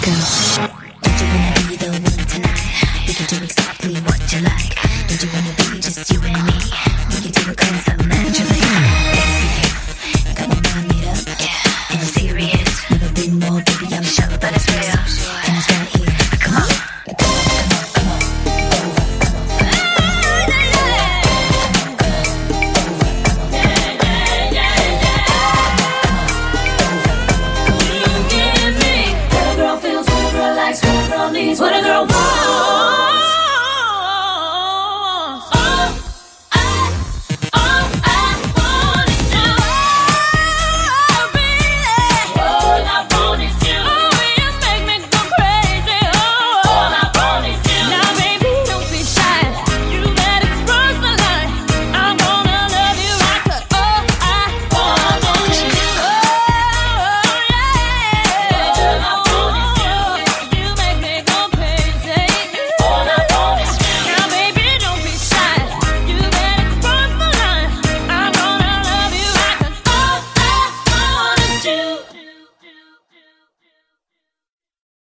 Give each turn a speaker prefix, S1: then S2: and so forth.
S1: go. Don't you wanna be the one tonight? We can do exactly what you like. Don't you wanna be just you and me? We can do it comes up naturally. Come on, now meet up. Yeah, and I'm serious. Never been more, baby. I'm sure, but it's real. And it's right here. Come on.
S2: what a girl wants.